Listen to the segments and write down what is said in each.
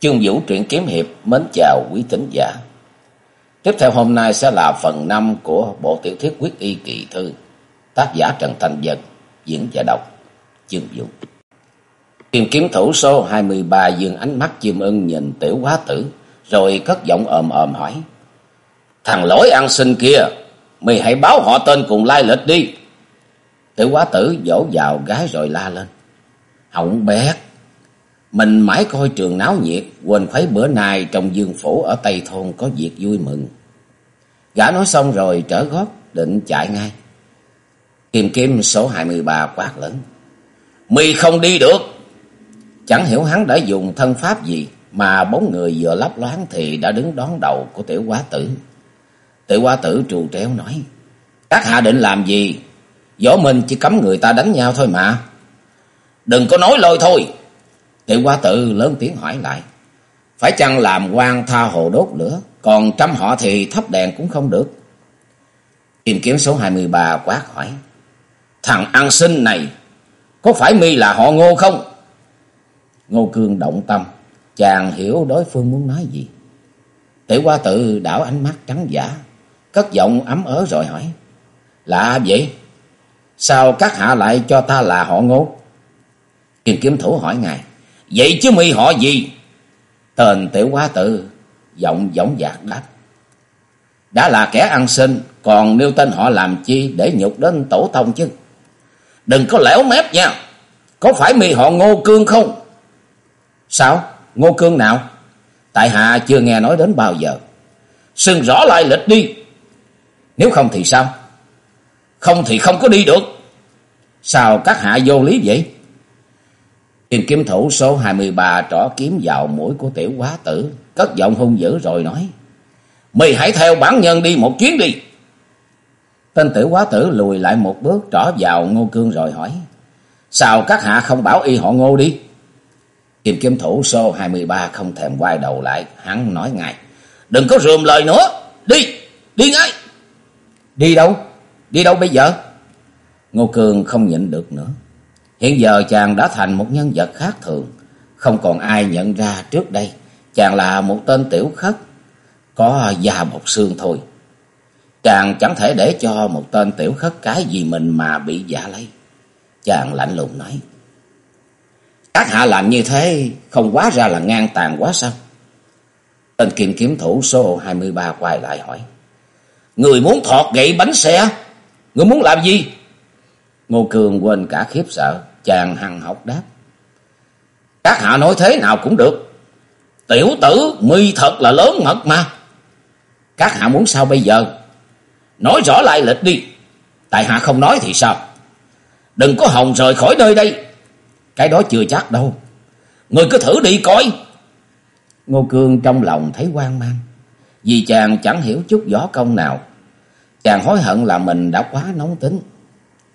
Chương Vũ truyện kiếm hiệp mến chào quý thính giả. Tiếp theo hôm nay sẽ là phần 5 của bộ tiểu thuyết quyết y kỳ thư. Tác giả Trần Thành Dân, diễn giả đọc Chương Vũ. Tìm kiếm thủ số 23 dương ánh mắt chim ưng nhìn tiểu quá tử, rồi cất giọng ồm ồm hỏi. Thằng lỗi ăn xin kia, mày hãy báo họ tên cùng lai lịch đi. Tiểu quá tử dỗ vào gái rồi la lên. Hỏng bét, mình mãi coi trường náo nhiệt, quên khuấy bữa nay trong dương phủ ở Tây Thôn có việc vui mừng. Gã nói xong rồi trở gót, định chạy ngay. Kim Kim số 23 quát lớn. Mì không đi được. Chẳng hiểu hắn đã dùng thân pháp gì, mà bóng người vừa lấp loáng thì đã đứng đón đầu của tiểu quá tử. Tiểu quá tử trù tréo nói. Các hạ định làm gì? Võ mình chỉ cấm người ta đánh nhau thôi mà. Đừng có nói lôi thôi. Tự qua tự lớn tiếng hỏi lại. Phải chăng làm quan tha hồ đốt lửa, còn trăm họ thì thắp đèn cũng không được. Tìm kiếm số 23 quát hỏi. Thằng ăn sinh này, có phải mi là họ ngô không? Ngô Cương động tâm, chàng hiểu đối phương muốn nói gì. Tiểu qua tự đảo ánh mắt trắng giả, cất giọng ấm ớ rồi hỏi. Là vậy? Sao các hạ lại cho ta là họ ngô? Tìm kiếm thủ hỏi ngài. Vậy chứ mi họ gì? Tên tiểu quá tự, giọng giống dạc đáp. Đã là kẻ ăn xin còn nêu tên họ làm chi để nhục đến tổ tông chứ? Đừng có lẻo mép nha, có phải mi họ ngô cương không? Sao? Ngô cương nào? Tại hạ chưa nghe nói đến bao giờ. Xưng rõ lại lịch đi. Nếu không thì sao? Không thì không có đi được. Sao các hạ vô lý vậy? Tiền kiếm thủ số 23 trỏ kiếm vào mũi của tiểu quá tử, cất giọng hung dữ rồi nói. Mày hãy theo bản nhân đi một chuyến đi. Tên tiểu quá tử lùi lại một bước trỏ vào ngô cương rồi hỏi. Sao các hạ không bảo y họ ngô đi? Kim kiếm thủ số 23 không thèm quay đầu lại, hắn nói ngay. Đừng có rườm lời nữa, đi, đi ngay. Đi đâu? Đi đâu bây giờ? Ngô Cương không nhịn được nữa. Hiện giờ chàng đã thành một nhân vật khác thường, không còn ai nhận ra trước đây chàng là một tên tiểu khất, có da bọc xương thôi. Chàng chẳng thể để cho một tên tiểu khất cái gì mình mà bị giả lấy. Chàng lạnh lùng nói. Các hạ làm như thế không quá ra là ngang tàn quá sao? Tên kiềm kiếm thủ số 23 quay lại hỏi. Người muốn thọt gậy bánh xe? Người muốn làm gì? Ngô Cường quên cả khiếp sợ, chàng hằng học đáp. Các hạ nói thế nào cũng được. Tiểu tử mi thật là lớn mật mà. Các hạ muốn sao bây giờ? Nói rõ lại lịch đi. Tại hạ không nói thì sao? Đừng có hồng rời khỏi nơi đây. Cái đó chưa chắc đâu. Người cứ thử đi coi. Ngô Cương trong lòng thấy hoang mang. Vì chàng chẳng hiểu chút võ công nào. Chàng hối hận là mình đã quá nóng tính.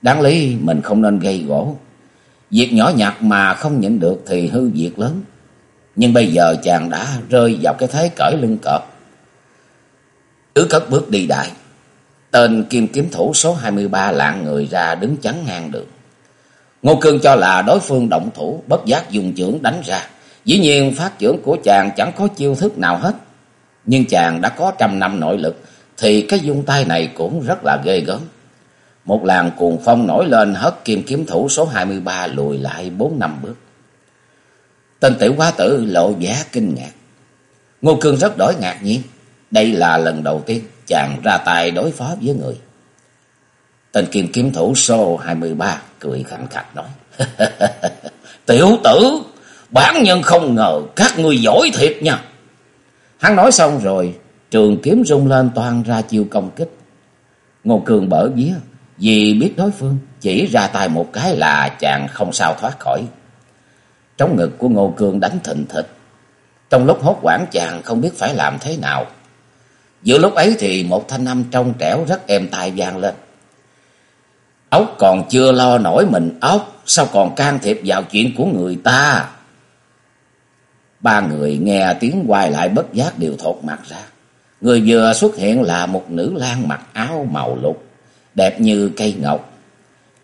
Đáng lý mình không nên gây gỗ. Việc nhỏ nhặt mà không nhịn được thì hư việc lớn. Nhưng bây giờ chàng đã rơi vào cái thế cởi lưng cọp. Cứ cất bước đi đại. Tên kim kiếm thủ số 23 lạng người ra đứng chắn ngang đường. Ngô Cương cho là đối phương động thủ, bất giác dùng chưởng đánh ra. Dĩ nhiên phát trưởng của chàng chẳng có chiêu thức nào hết. Nhưng chàng đã có trăm năm nội lực, thì cái dung tay này cũng rất là ghê gớm. Một làn cuồng phong nổi lên hất kim kiếm thủ số 23 lùi lại bốn năm bước. Tên tiểu quá tử lộ vẻ kinh ngạc. Ngô Cương rất đổi ngạc nhiên. Đây là lần đầu tiên chàng ra tay đối phó với người. Tên kim kiếm thủ số 23 cười khẳng khạch nói. Tiểu tử, bản nhân không ngờ các ngươi giỏi thiệt nha. Hắn nói xong rồi, trường kiếm rung lên toàn ra chiêu công kích. Ngô Cường bở vía, vì biết đối phương chỉ ra tay một cái là chàng không sao thoát khỏi. Trong ngực của Ngô Cương đánh thịnh thịt. Trong lúc hốt quảng chàng không biết phải làm thế nào. Giữa lúc ấy thì một thanh âm trong trẻo rất êm tai vang lên. Ốc còn chưa lo nổi mình ốc, sao còn can thiệp vào chuyện của người ta? Ba người nghe tiếng quay lại bất giác đều thột mặt ra. Người vừa xuất hiện là một nữ lang mặc áo màu lục, đẹp như cây ngọc.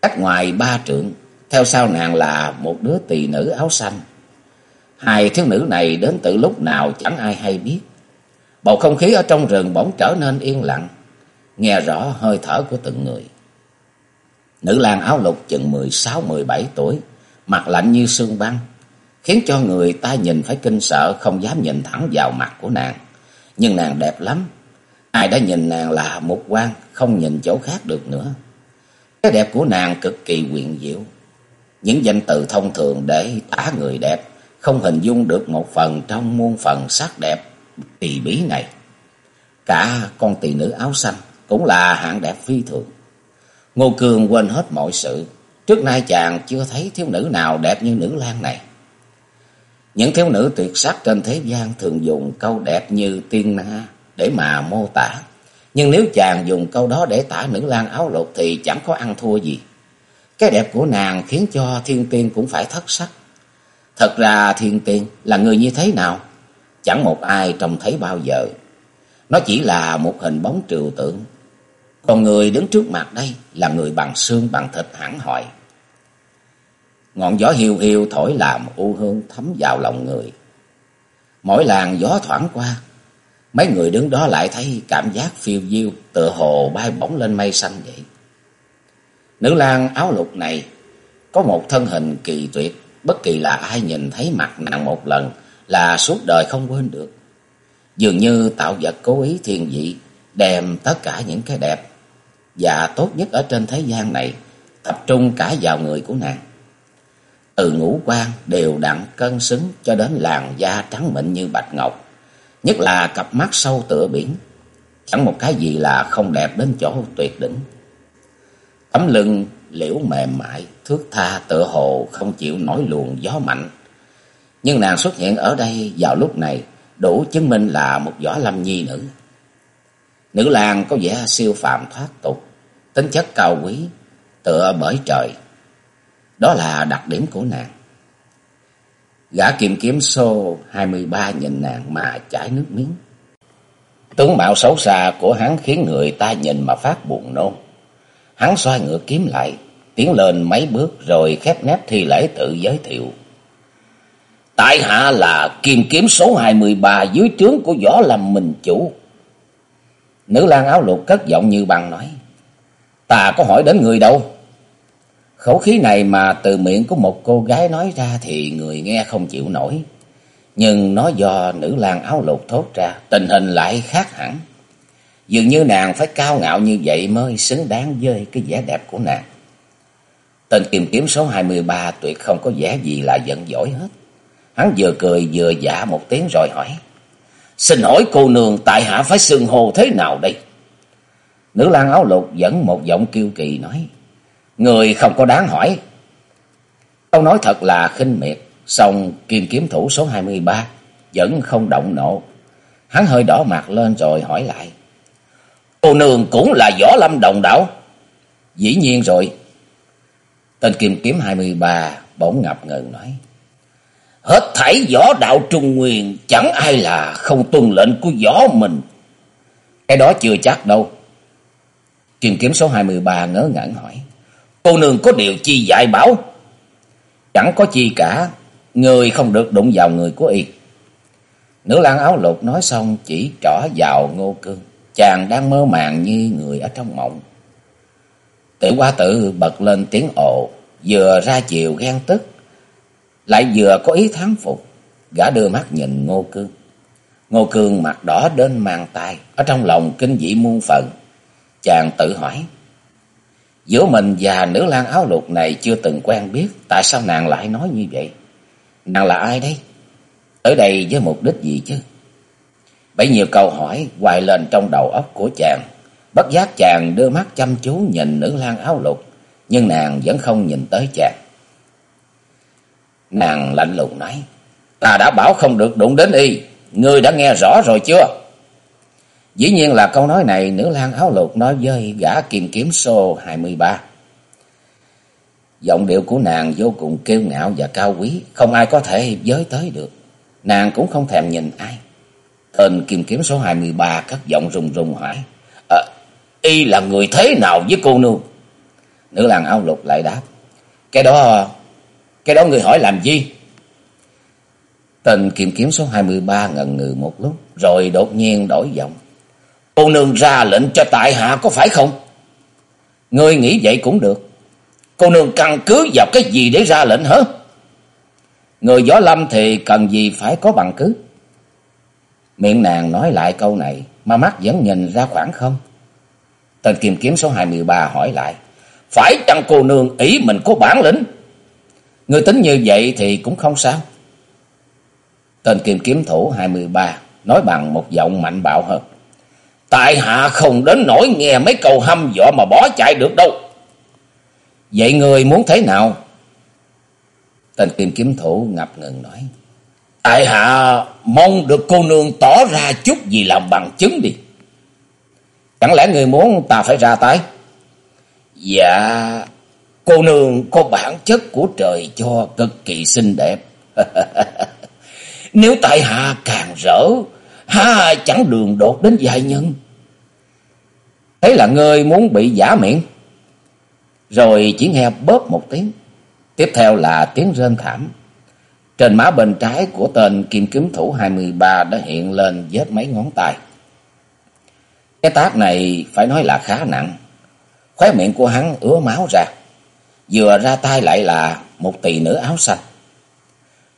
Cách ngoài ba trượng, theo sau nàng là một đứa tỳ nữ áo xanh. Hai thiếu nữ này đến từ lúc nào chẳng ai hay biết. Bầu không khí ở trong rừng bỗng trở nên yên lặng, nghe rõ hơi thở của từng người. Nữ lang áo lục chừng mười sáu mười bảy tuổi, mặt lạnh như sương băng, khiến cho người ta nhìn phải kinh sợ không dám nhìn thẳng vào mặt của nàng. Nhưng nàng đẹp lắm, ai đã nhìn nàng là một quan, không nhìn chỗ khác được nữa. Cái đẹp của nàng cực kỳ quyền diệu. Những danh từ thông thường để tả người đẹp, không hình dung được một phần trong muôn phần sắc đẹp kỳ bí này. Cả con tỳ nữ áo xanh cũng là hạng đẹp phi thường. Ngô Cường quên hết mọi sự. Trước nay chàng chưa thấy thiếu nữ nào đẹp như nữ lang này. Những thiếu nữ tuyệt sắc trên thế gian thường dùng câu đẹp như tiên na để mà mô tả. Nhưng nếu chàng dùng câu đó để tả nữ lang áo lục thì chẳng có ăn thua gì. Cái đẹp của nàng khiến cho thiên tiên cũng phải thất sắc. Thật ra thiên tiên là người như thế nào? Chẳng một ai trông thấy bao giờ. Nó chỉ là một hình bóng trừu tượng. Còn người đứng trước mặt đây là người bằng xương bằng thịt hẳn hỏi. Ngọn gió hiu hiu thổi làm u hương thấm vào lòng người. Mỗi làn gió thoảng qua, mấy người đứng đó lại thấy cảm giác phiêu diêu, tựa hồ bay bổng lên mây xanh vậy. Nữ lang áo lục này có một thân hình kỳ tuyệt, bất kỳ là ai nhìn thấy mặt nàng một lần là suốt đời không quên được. Dường như tạo vật cố ý thiên vị, đem tất cả những cái đẹp và tốt nhất ở trên thế gian này tập trung cả vào người của nàng. Từ ngũ quan đều đặn cân xứng cho đến làn da trắng mịn như bạch ngọc, nhất là cặp mắt sâu tựa biển, chẳng một cái gì là không đẹp đến chỗ tuyệt đỉnh. Tấm lưng liễu mềm mại, thước tha tựa hồ không chịu nổi luồng gió mạnh. Nhưng nàng xuất hiện ở đây vào lúc này đủ chứng minh là một võ lâm nhi nữ. Nữ lang có vẻ siêu phàm thoát tục, tính chất cao quý, tựa bởi trời. Đó là đặc điểm của nàng. Gã kiềm kiếm xô 23 nhìn nàng mà chảy nước miếng. Tướng mạo xấu xa của hắn khiến người ta nhìn mà phát buồn nôn. Hắn xoay ngựa kiếm lại, tiến lên mấy bước rồi khép nép thi lễ tự giới thiệu. Tại hạ là kiềm kiếm số 23 dưới trướng của võ lâm mình chủ. Nữ lang áo lục cất giọng như bằng nói. Ta có hỏi đến người đâu? Khẩu khí này mà từ miệng của một cô gái nói ra thì người nghe không chịu nổi. Nhưng nó do nữ lang áo lục thốt ra, tình hình lại khác hẳn. Dường như nàng phải cao ngạo như vậy mới xứng đáng với cái vẻ đẹp của nàng. Tên kiềm kiếm số 23 tuyệt không có vẻ gì là giận dỗi hết. Hắn vừa cười vừa dạ một tiếng rồi hỏi. Xin hỏi cô nương tại hạ phải xưng hồ thế nào đây? Nữ lang áo lục vẫn một giọng kiêu kỳ nói. Người không có đáng hỏi. Câu nói thật là khinh miệt. Xong kim kiếm thủ số 23 vẫn không động nộ. Hắn hơi đỏ mặt lên rồi hỏi lại. Cô nương cũng là võ lâm đồng đạo. Dĩ nhiên rồi. Tên kim kiếm 23 bỗng ngập ngừng nói. Hết thảy võ đạo trung nguyên, chẳng ai là không tuân lệnh của võ mình. Cái đó chưa chắc đâu. Kim kiếm số 23 ngớ ngẩn hỏi. Cô nương có điều chi dạy bảo? Chẳng có chi cả. Người không được đụng vào người của y. Nữ lang áo lục nói xong chỉ trỏ vào ngô cương. Chàng đang mơ màng như người ở trong mộng. Tử qua tử bật lên tiếng ồ. Vừa ra chiều ghen tức lại vừa có ý thắng phục. Gã đưa mắt nhìn Ngô Cương. Ngô Cương mặt đỏ đến mang tay, ở trong lòng kinh dị muôn phần. Chàng tự hỏi, giữa mình và nữ lang áo lục này chưa từng quen biết, tại sao nàng lại nói như vậy? Nàng là ai đây? tới đây với mục đích gì chứ? Bấy nhiêu câu hỏi hoài lên trong đầu óc của chàng. Bất giác chàng đưa mắt chăm chú nhìn nữ lang áo lục, nhưng nàng vẫn không nhìn tới chàng. Nàng lạnh lùng nói. Ta đã bảo không được đụng đến y. Ngươi đã nghe rõ rồi chưa? Dĩ nhiên là câu nói này nữ lang áo lục nói với gã kiềm kiếm số 23. Giọng điệu của nàng vô cùng kiêu ngạo và cao quý. Không ai có thể giới tới được. Nàng cũng không thèm nhìn ai. Tên kiềm kiếm số 23 cất giọng rùng rùng hỏi. À, y là người thế nào với cô nương? Nữ lang áo lục lại đáp. Cái đó cái đó người hỏi làm gì? Tên kiềm kiếm số 23 ngần ngừ một lúc, rồi đột nhiên đổi giọng. Cô nương ra lệnh cho tại hạ có phải không? Ngươi nghĩ vậy cũng được. Cô nương căn cứ vào cái gì để ra lệnh hả? Người võ lâm thì cần gì phải có bằng cứ. Miệng nàng nói lại câu này, mà mắt vẫn nhìn ra khoảng không. Tên kim kiếm số 23 hỏi lại. Phải chăng cô nương ý mình có bản lĩnh? Người tính như vậy thì cũng không sao. Tên kim kiếm thủ 23 nói bằng một giọng mạnh bạo hơn. Tại hạ không đến nỗi nghe mấy câu hăm dọa mà bỏ chạy được đâu. Vậy người muốn thế nào? Tên kim kiếm thủ ngập ngừng nói. Tại hạ mong được cô nương tỏ ra chút gì làm bằng chứng đi. Chẳng lẽ người muốn ta phải ra tay? Dạ, cô nương có bản chất của trời cho cực kỳ xinh đẹp. Nếu tại hạ càng rỡ, ha, chẳng đường đột đến dài nhân. Thế là người muốn bị giả miệng. Rồi chỉ nghe bóp một tiếng. Tiếp theo là tiếng rên thảm. Trên má bên trái của tên kim kiếm thủ 23 đã hiện lên vết mấy ngón tay. Cái tác này phải nói là khá nặng. Khóe miệng của hắn ứa máu ra. Vừa ra tay lại là một tỷ nữ áo xanh.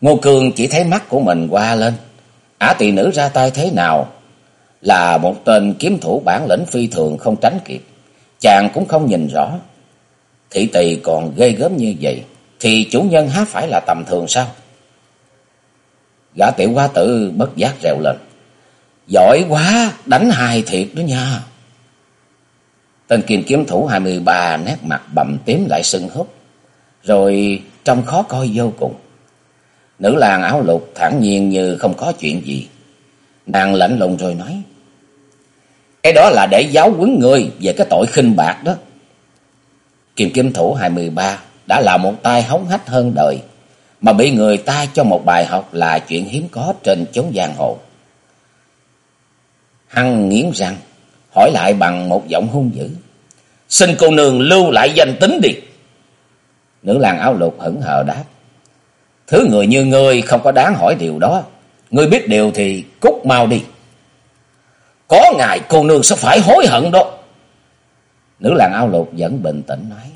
Ngô Cường chỉ thấy mắt của mình qua lên. Ả tỳ nữ ra tay thế nào là một tên kiếm thủ bản lĩnh phi thường không tránh kịp. Chàng cũng không nhìn rõ. Thị tỳ còn ghê gớm như vậy. Thì chủ nhân há phải là tầm thường sao? Gã tiểu hoa tử bất giác rèo lên. Giỏi quá, đánh hài thiệt đó nha. Tên kiềm kiếm thủ 23 nét mặt bầm tím lại sưng húp. Rồi trông khó coi vô cùng. Nữ làng áo lục thản nhiên như không có chuyện gì. Nàng lạnh lùng rồi nói. Cái đó là để giáo huấn người về cái tội khinh bạc đó. Kim thủ 23 đã là một tay hống hách hơn đời. Mà bị người ta cho một bài học là chuyện hiếm có trên chốn giang hồ. Hăng nghiến răng, hỏi lại bằng một giọng hung dữ. Xin cô nương lưu lại danh tính đi. Nữ làng áo lục hững hờ đáp. Thứ người như ngươi không có đáng hỏi điều đó. Ngươi biết điều thì cút mau đi. Có ngày cô nương sẽ phải hối hận đó. Nữ làng áo lục vẫn bình tĩnh nói.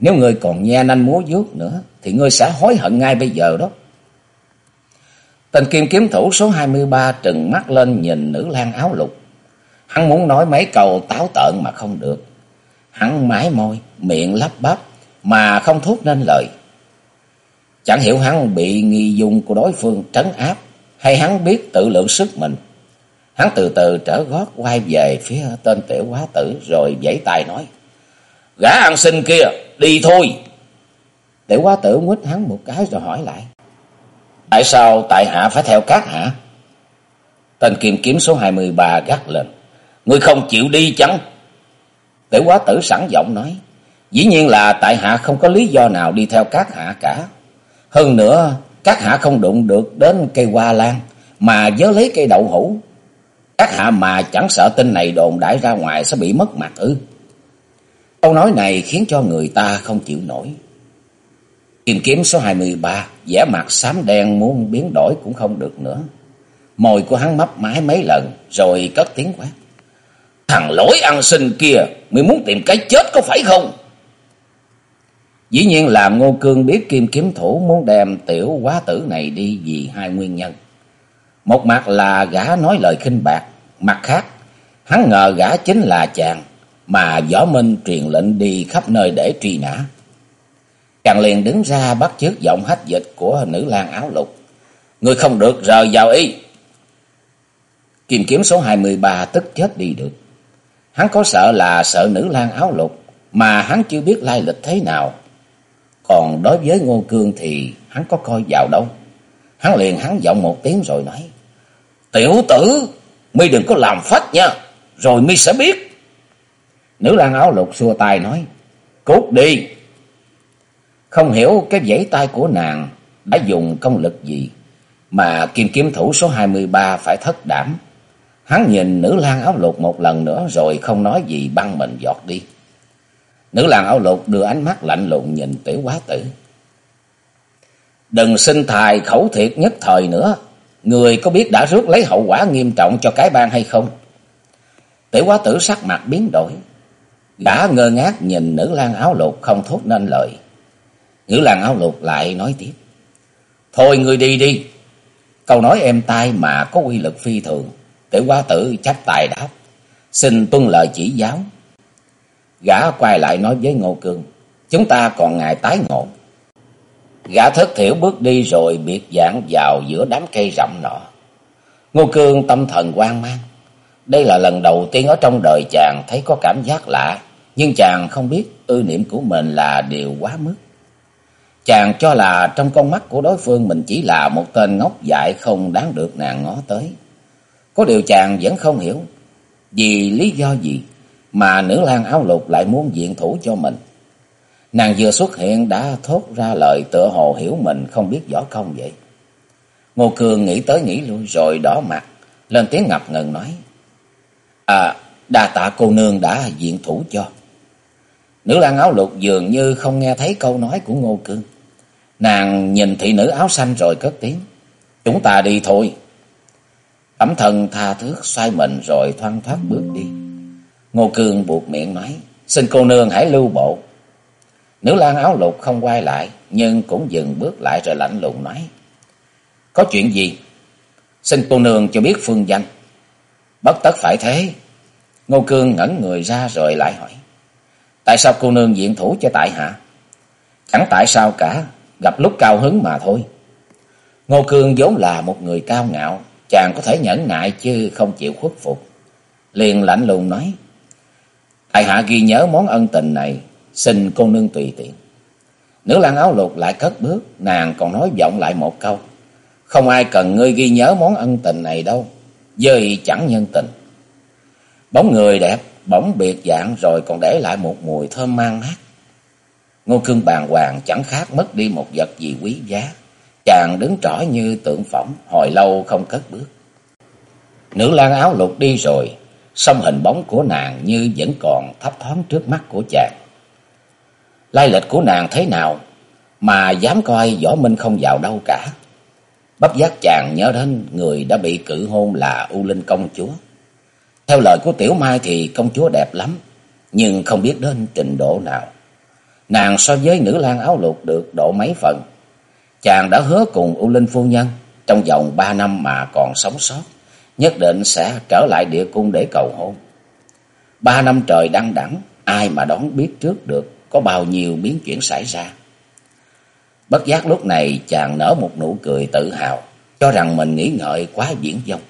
Nếu ngươi còn nhe nanh múa vuốt nữa thì ngươi sẽ hối hận ngay bây giờ đó. Tên kim kiếm thủ số 23 trừng mắt lên nhìn nữ lang áo lục. Hắn muốn nói mấy câu táo tợn mà không được. Hắn mái môi, miệng lắp bắp mà không thốt nên lời. Chẳng hiểu hắn bị nghi dung của đối phương trấn áp hay hắn biết tự lượng sức mình. Hắn từ từ trở gót quay về phía tên tiểu quá tử rồi giãy tay nói. Gã ăn xin kia, đi thôi. Tiểu quá tử nguyết hắn một cái rồi hỏi lại. Tại sao tại hạ phải theo các hạ? Tên kiềm kiếm số 23 gắt lên. Ngươi không chịu đi chăng? Tiểu quá tử sẵn giọng nói. Dĩ nhiên là tại hạ không có lý do nào đi theo các hạ cả. Hơn nữa, các hạ không đụng được đến cây hoa lan, mà vớ lấy cây đậu hũ. Các hạ mà chẳng sợ tin này đồn đại ra ngoài sẽ bị mất mặt ư. Câu nói này khiến cho người ta không chịu nổi. tìm kiếm số 23, vẻ mặt xám đen muốn biến đổi cũng không được nữa. mồi của hắn mấp mái mấy lần, rồi cất tiếng quát. Thằng lỗi ăn sinh kia, mày muốn tìm cái chết có phải không? Dĩ nhiên là Ngô Cương biết kim kiếm thủ muốn đem tiểu quá tử này đi vì hai nguyên nhân. Một mặt là gã nói lời khinh bạc, mặt khác, hắn ngờ gã chính là chàng mà Võ Minh truyền lệnh đi khắp nơi để truy nã. Chàng liền đứng ra bắt chước giọng hách dịch của nữ lang áo lục. Người không được rời vào y. Kim kiếm số 23 tức chết đi được. Hắn có sợ là sợ nữ lang áo lục mà hắn chưa biết lai lịch thế nào. Còn đối với Ngô Cương thì hắn có coi vào đâu. Hắn liền hắn giọng một tiếng rồi nói. Tiểu tử, mi đừng có làm phách nha, rồi mi sẽ biết. Nữ lang áo lục xua tay nói. Cút đi. Không hiểu cái giấy tay của nàng đã dùng công lực gì mà kim kiếm thủ số 23 phải thất đảm. Hắn nhìn nữ lang áo lục một lần nữa rồi không nói gì băng mình giọt đi. Nữ lang áo lục đưa ánh mắt lạnh lùng nhìn tiểu quá tử. Đừng sinh thài khẩu thiệt nhất thời nữa. Người có biết đã rước lấy hậu quả nghiêm trọng cho cái bang hay không? Tiểu quá tử sắc mặt biến đổi. Gã ngơ ngác nhìn nữ lang áo lục không thốt nên lời. Nữ lang áo lục lại nói tiếp. Thôi người đi đi. Câu nói êm tai mà có quy lực phi thường. Tiểu quá tử chấp tài đáp. Xin tuân lời chỉ giáo. Gã quay lại nói với Ngô Cương. Chúng ta còn ngày tái ngộ. Gã thất thiểu bước đi rồi biệt dạng vào giữa đám cây rậm nọ. Ngô Cương tâm thần quan mang. Đây là lần đầu tiên ở trong đời chàng thấy có cảm giác lạ. Nhưng chàng không biết ư niệm của mình là điều quá mức. Chàng cho là trong con mắt của đối phương mình chỉ là một tên ngốc dại không đáng được nàng ngó tới. Có điều chàng vẫn không hiểu. Vì lý do gì mà nữ lang áo lục lại muốn diện thủ cho mình. Nàng vừa xuất hiện đã thốt ra lời tựa hồ hiểu mình không biết võ công vậy. Ngô Cường nghĩ tới nghĩ lui rồi đỏ mặt, lên tiếng ngập ngừng nói. À, đa tạ cô nương đã diện thủ cho. Nữ lang áo lục dường như không nghe thấy câu nói của Ngô Cương. Nàng nhìn thị nữ áo xanh rồi cất tiếng. Chúng ta đi thôi. Ẩm thần tha thước xoay mình rồi thoăn thoát bước đi. Ngô Cương buộc miệng nói. Xin cô nương hãy lưu bộ. Nữ lang áo lục không quay lại. Nhưng cũng dừng bước lại rồi lạnh lùng nói. Có chuyện gì? Xin cô nương cho biết phương danh. Bất tất phải thế. Ngô Cương ngẩn người ra rồi lại hỏi. Tại sao cô nương diện thủ cho tại hạ? Chẳng tại sao cả, gặp lúc cao hứng mà thôi. Ngô Cương vốn là một người cao ngạo, chàng có thể nhẫn nại chứ không chịu khuất phục. Liền lạnh lùng nói, Tại hạ ghi nhớ món ân tình này, xin cô nương tùy tiện. Nữ lang áo lục lại cất bước, nàng còn nói vọng lại một câu. Không ai cần ngươi ghi nhớ món ân tình này đâu, dơi chẳng nhân tình. Bóng người đẹp, bỗng biệt dạng rồi còn để lại một mùi thơm mang mát. Ngô Cương bàng hoàng chẳng khác mất đi một vật gì quý giá. Chàng đứng trỏ như tượng phỏng, hồi lâu không cất bước. Nữ lang áo lục đi rồi, song hình bóng của nàng như vẫn còn thấp thoáng trước mắt của chàng. Lai lịch của nàng thế nào mà dám coi võ minh không vào đâu cả. Bắp giác chàng nhớ đến người đã bị cử hôn là U Linh công chúa. Theo lời của Tiểu Mai thì công chúa đẹp lắm, nhưng không biết đến trình độ nào. Nàng so với nữ lang áo lục được độ mấy phần. Chàng đã hứa cùng U Linh phu nhân trong vòng ba năm mà còn sống sót, nhất định sẽ trở lại địa cung để cầu hôn. Ba năm trời đăng đẳng, ai mà đón biết trước được có bao nhiêu biến chuyển xảy ra. Bất giác lúc này chàng nở một nụ cười tự hào, cho rằng mình nghĩ ngợi quá diễn dông.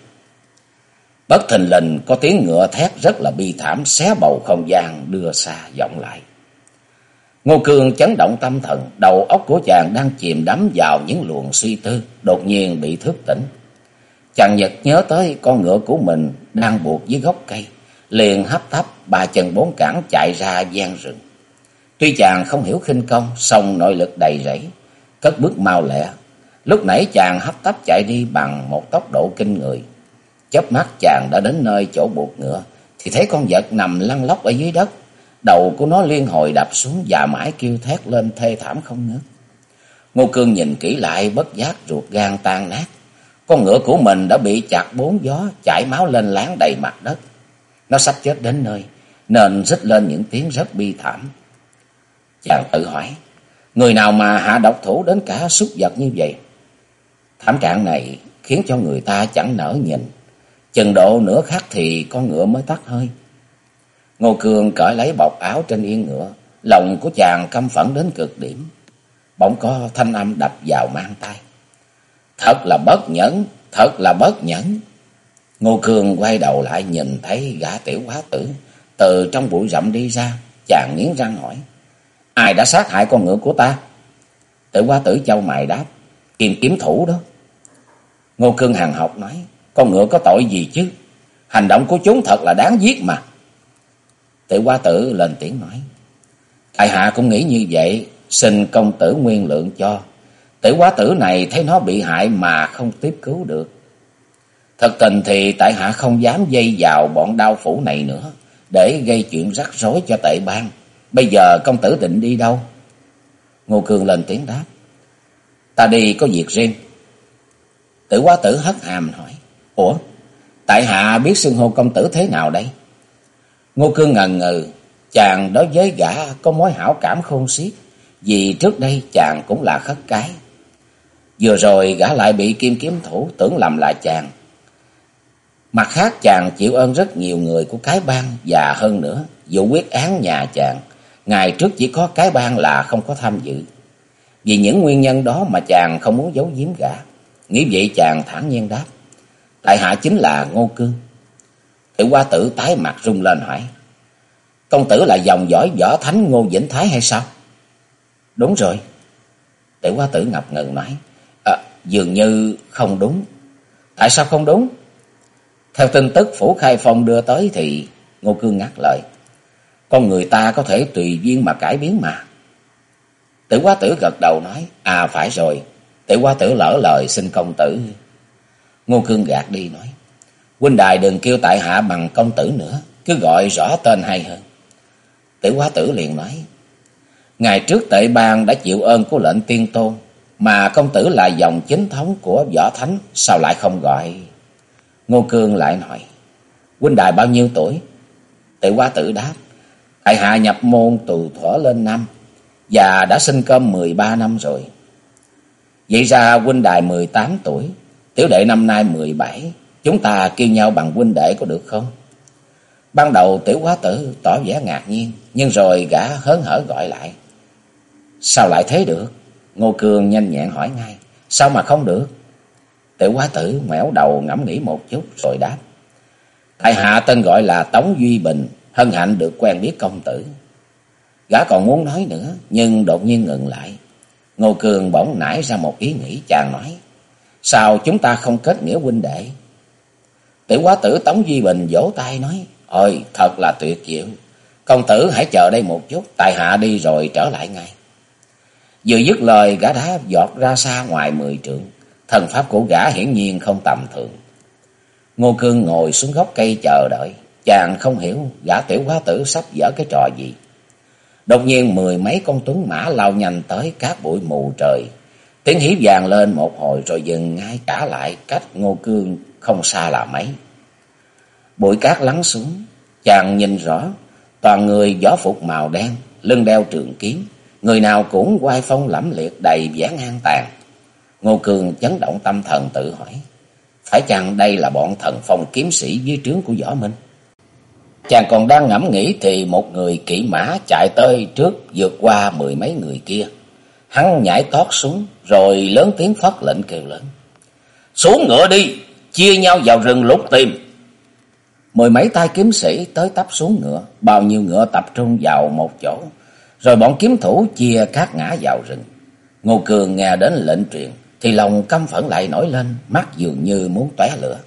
Bất thình lình có tiếng ngựa thét rất là bi thảm xé bầu không gian đưa xa vọng lại. Ngô Cương chấn động tâm thần, đầu óc của chàng đang chìm đắm vào những luồng suy tư, đột nhiên bị thức tỉnh. Chàng nhật nhớ tới con ngựa của mình đang buộc dưới gốc cây, liền hấp tấp ba chân bốn cẳng chạy ra gian rừng. Tuy chàng không hiểu khinh công, song nội lực đầy rẫy, cất bước mau lẹ. Lúc nãy chàng hấp tấp chạy đi bằng một tốc độ kinh người. Chớp mắt chàng đã đến nơi chỗ buộc ngựa, thì thấy con vật nằm lăn lóc ở dưới đất. Đầu của nó liên hồi đập xuống và mãi kêu thét lên thê thảm không ngớt. Ngô Cương nhìn kỹ lại bất giác ruột gan tan nát. Con ngựa của mình đã bị chặt bốn gió, chảy máu lên láng đầy mặt đất. Nó sắp chết đến nơi, nên rít lên những tiếng rất bi thảm. Chàng tự hỏi, người nào mà hạ độc thủ đến cả súc vật như vậy? Thảm trạng này khiến cho người ta chẳng nỡ nhìn. Chừng độ nửa khắc thì con ngựa mới tắt hơi. Ngô Cường cởi lấy bọc áo trên yên ngựa, lòng của chàng căm phẫn đến cực điểm. Bỗng có thanh âm đập vào mang tay. Thật là bất nhẫn, thật là bất nhẫn. Ngô Cường quay đầu lại nhìn thấy gã tiểu hóa tử từ trong bụi rậm đi ra, chàng nghiến răng hỏi. Ai đã sát hại con ngựa của ta? Tiểu hóa tử châu mày đáp, tìm kiếm thủ đó. Ngô Cương hàng học nói, con ngựa có tội gì chứ? Hành động của chúng thật là đáng giết mà. Tiểu hóa tử lên tiếng nói. Tại hạ cũng nghĩ như vậy, xin công tử nguyên lượng cho. Tiểu quá tử này thấy nó bị hại mà không tiếp cứu được. Thật tình thì tại hạ không dám dây vào bọn đao phủ này nữa, để gây chuyện rắc rối cho tệ bang. Bây giờ công tử định đi đâu? Ngô cường lên tiếng đáp. Ta đi có việc riêng. Tử quá tử hất hàm hỏi. Ủa? Tại hạ biết xưng hô công tử thế nào đây? Ngô Cương ngần ngừ. Chàng đối với gã có mối hảo cảm khôn xiết. Vì trước đây chàng cũng là khất cái. Vừa rồi gã lại bị kim kiếm thủ tưởng lầm là chàng. Mặt khác, chàng chịu ơn rất nhiều người của cái bang và hơn nữa, vụ quyết án nhà chàng. Ngày trước chỉ có cái bang là không có tham dự. Vì những nguyên nhân đó mà chàng không muốn giấu giếm gã. Nghĩ vậy chàng thản nhiên đáp. Tại hạ chính là Ngô Cương. Tiểu qua tử tái mặt rung lên hỏi. Công tử là dòng dõi võ thánh Ngô Vĩnh Thái hay sao? Đúng rồi. Tiểu qua tử ngập ngừng nói. Dường như không đúng. Tại sao không đúng? Theo tin tức Phủ Khai Phong đưa tới thì Ngô Cương ngắt lời. Con người ta có thể tùy duyên mà cải biến mà. Tử quá tử gật đầu nói. À phải rồi. Tử quá tử lỡ lời, xin công tử. Ngô Cương gạt đi nói. Huynh đài đừng kêu tại hạ bằng công tử nữa. Cứ gọi rõ tên hay hơn. Tử quá tử liền nói. Ngày trước tệ bang đã chịu ơn của lệnh tiên tôn. Mà công tử là dòng chính thống của võ thánh. Sao lại không gọi... Ngô Cương lại hỏi. Huynh đài bao nhiêu tuổi? Tự quá tử đáp. Tại hạ nhập môn từ thuở lên năm. Và đã sinh cơm 13 năm rồi. Vậy ra huynh đài 18 tuổi. Tiểu đệ năm nay 17. Chúng ta kêu nhau bằng huynh đệ có được không? Ban đầu tiểu quá tử tỏ vẻ ngạc nhiên. Nhưng rồi gã hớn hở gọi lại. Sao lại thế được? Ngô Cường nhanh nhẹn hỏi ngay. Sao mà không được? Tiểu quá tử ngoẻo đầu ngẫm nghĩ một chút rồi đáp. Tại hạ tên gọi là Tống Duy Bình, hân hạnh được quen biết công tử. Gã còn muốn nói nữa, nhưng đột nhiên ngừng lại. Ngô Cường bỗng nảy ra một ý nghĩ chàng nói. Sao chúng ta không kết nghĩa huynh đệ? Tiểu quá tử Tống Duy Bình vỗ tay nói. Ôi, thật là tuyệt diệu. Công tử hãy chờ đây một chút, tại hạ đi rồi trở lại ngay. Vừa dứt lời, gã đã giọt ra xa ngoài mười trượng. Thần pháp của gã hiển nhiên không tầm thường. Ngô Cương ngồi xuống gốc cây chờ đợi. Chàng không hiểu gã tiểu quá tử sắp dở cái trò gì. Đột nhiên mười mấy con tuấn mã lao nhanh tới các bụi mù trời. Tiếng hí vàng lên một hồi rồi dừng ngay cả lại cách Ngô Cương không xa là mấy. Bụi cát lắng xuống, chàng nhìn rõ, toàn người gió phục màu đen, lưng đeo trường kiếm, người nào cũng quay phong lẫm liệt đầy vẻ ngang tàn. Ngô Cường chấn động tâm thần tự hỏi. Phải chăng đây là bọn thần phong kiếm sĩ dưới trướng của Võ Minh? Chàng còn đang ngẫm nghĩ thì một người kỵ mã chạy tới trước vượt qua mười mấy người kia. Hắn nhảy tót xuống rồi lớn tiếng phát lệnh kêu lớn. Xuống ngựa đi, chia nhau vào rừng lục tìm. Mười mấy tay kiếm sĩ tới tấp xuống ngựa, bao nhiêu ngựa tập trung vào một chỗ. Rồi bọn kiếm thủ chia các ngã vào rừng. Ngô Cường nghe đến lệnh truyền, thì lòng căm phẫn lại nổi lên, mắt dường như muốn tóe lửa.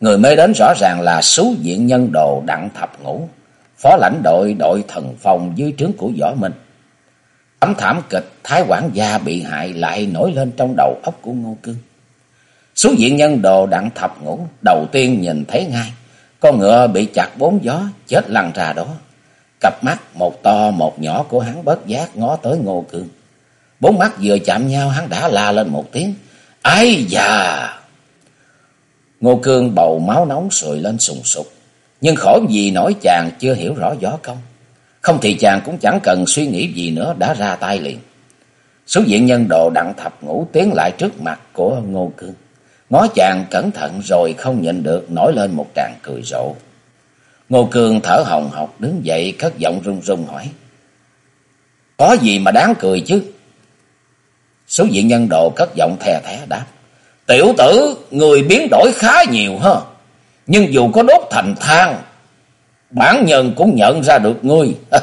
Người mới đến rõ ràng là số diện nhân đồ Đặng Thập Ngũ, phó lãnh đội đội thần phòng dưới trướng của Võ Minh. Tấm thảm kịch Thái quản gia bị hại lại nổi lên trong đầu óc của Ngô Cương. Số diện nhân đồ Đặng Thập Ngũ đầu tiên nhìn thấy ngay, con ngựa bị chặt bốn gió chết lăn ra đó. Cặp mắt một to một nhỏ của hắn bớt giác ngó tới Ngô Cương. Bốn mắt vừa chạm nhau, hắn đã la lên một tiếng. Ái da! Ngô Cương bầu máu nóng sùi lên sùng sục. Nhưng khổ gì nổi chàng chưa hiểu rõ gió công. Không thì chàng cũng chẳng cần suy nghĩ gì nữa, đã ra tay liền. Số diện nhân đồ đặng thập ngũ tiến lại trước mặt của Ngô Cương. Ngó chàng cẩn thận rồi không nhận được nổi lên một tràng cười rộ. Ngô Cương thở hồng hộc đứng dậy cất giọng run run hỏi. Có gì mà đáng cười chứ? Số diện nhân đồ cất giọng thè thé đáp. Tiểu tử, người biến đổi khá nhiều ha. Nhưng dù có đốt thành than, bản nhân cũng nhận ra được ngươi.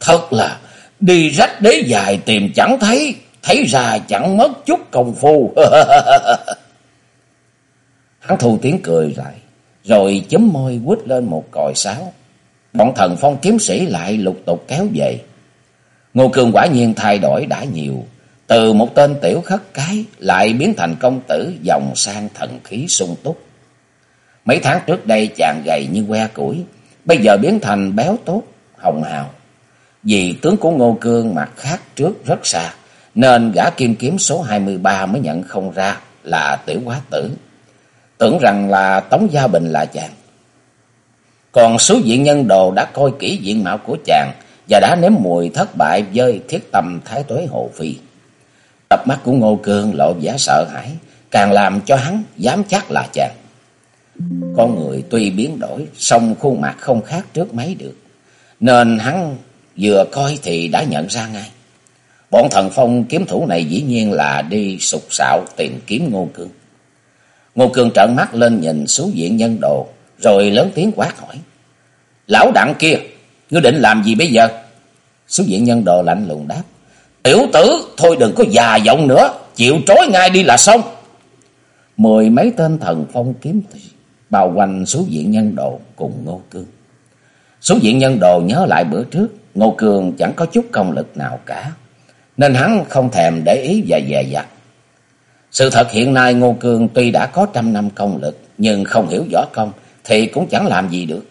Thật là đi rách đế dài tìm chẳng thấy, thấy ra chẳng mất chút công phu. Hắn thu tiếng cười lại, rồi chấm môi quýt lên một còi sáo. Bọn thần phong kiếm sĩ lại lục tục kéo về. Ngô Cường quả nhiên thay đổi đã nhiều. Từ một tên tiểu khất cái lại biến thành công tử dòng sang thần khí sung túc. Mấy tháng trước đây chàng gầy như que củi, bây giờ biến thành béo tốt, hồng hào. Vì tướng của Ngô Cương mặt khác trước rất xa, nên gã kim kiếm số 23 mới nhận không ra là tiểu quá tử. Tưởng rằng là Tống Gia Bình là chàng. Còn số diện nhân đồ đã coi kỹ diện mạo của chàng và đã nếm mùi thất bại với thiết tâm thái tuế hồ phi. Tập mắt của Ngô Cương lộ vẻ sợ hãi, càng làm cho hắn dám chắc là chàng. Con người tuy biến đổi, song khuôn mặt không khác trước mấy được. Nên hắn vừa coi thì đã nhận ra ngay. Bọn thần phong kiếm thủ này dĩ nhiên là đi sục sạo tìm kiếm Ngô Cương. Ngô Cương trợn mắt lên nhìn số diện nhân đồ, rồi lớn tiếng quát hỏi. Lão đặng kia, ngươi định làm gì bây giờ? Số diện nhân đồ lạnh lùng đáp. Tiểu tử, thôi đừng có già giọng nữa, chịu trói ngay đi là xong. Mười mấy tên thần phong kiếm thị bao quanh số diện nhân đồ cùng Ngô Cương. Số diện nhân đồ nhớ lại bữa trước, Ngô Cương chẳng có chút công lực nào cả, nên hắn không thèm để ý và dè dặt. Sự thật hiện nay Ngô Cương tuy đã có trăm năm công lực, nhưng không hiểu võ công thì cũng chẳng làm gì được.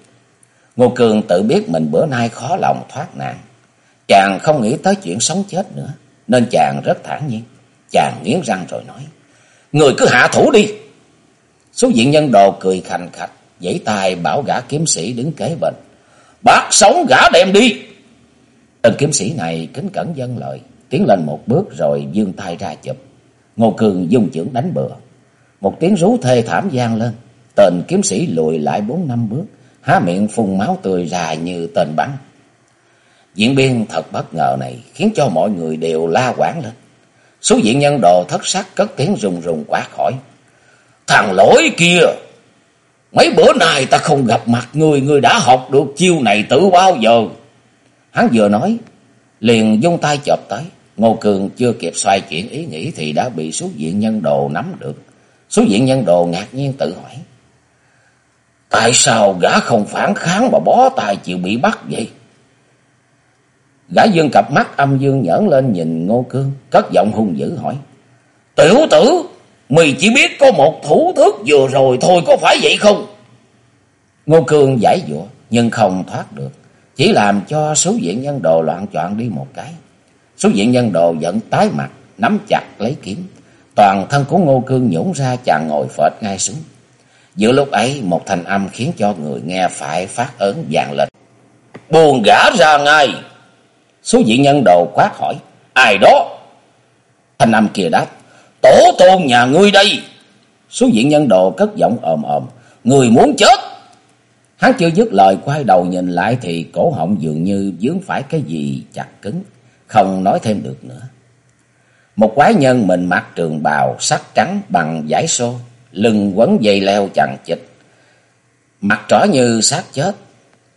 Ngô Cương tự biết mình bữa nay khó lòng thoát nạn. Chàng không nghĩ tới chuyện sống chết nữa, nên chàng rất thản nhiên. Chàng nghiến răng rồi nói, Người cứ hạ thủ đi. Số diện nhân đồ cười khành khạch, giãy tay bảo gã kiếm sĩ đứng kế bên. Bác sống gã đem đi. Tên kiếm sĩ này kính cẩn dân lời, tiến lên một bước rồi dương tay ra chụp. Ngô Cường dung chưởng đánh bừa. Một tiếng rú thê thảm gian lên. Tên kiếm sĩ lùi lại bốn năm bước, há miệng phun máu tươi ra như tên bắn. Diễn biến thật bất ngờ này khiến cho mọi người đều la quảng lên. Số diện nhân đồ thất sắc cất tiếng rùng rùng quát khỏi. Thằng lỗi kia, mấy bữa nay ta không gặp mặt người, người đã học được chiêu này từ bao giờ? Hắn vừa nói, liền dung tay chộp tới. Ngô Cường chưa kịp xoay chuyển ý nghĩ thì đã bị số diện nhân đồ nắm được. Số diện nhân đồ ngạc nhiên tự hỏi. Tại sao gã không phản kháng mà bó tay chịu bị bắt vậy? Gã dương cặp mắt âm dương nhởn lên nhìn Ngô Cương, cất giọng hung dữ hỏi. Tiểu tử, mày chỉ biết có một thủ thức vừa rồi thôi có phải vậy không? Ngô Cương giải dụa nhưng không thoát được, chỉ làm cho số diện nhân đồ loạn choạng đi một cái. Số diện nhân đồ giận tái mặt, nắm chặt lấy kiếm. Toàn thân của Ngô Cương nhũng ra chàng ngồi phệt ngay xuống. Giữa lúc ấy một thanh âm khiến cho người nghe phải phát ớn vàng lệch. Buồn gã ra ngay! Số diện nhân đồ quát hỏi. Ai đó? Thanh âm kia đáp. Tổ tôn nhà ngươi đây. Số diện nhân đồ cất giọng ồm ồm. Người muốn chết. Hắn chưa dứt lời quay đầu nhìn lại thì cổ họng dường như dướng phải cái gì chặt cứng. Không nói thêm được nữa. Một quái nhân mình mặc trường bào sắc trắng bằng giải xô. Lưng quấn dây leo chằng chịch. Mặt trỏ như xác chết.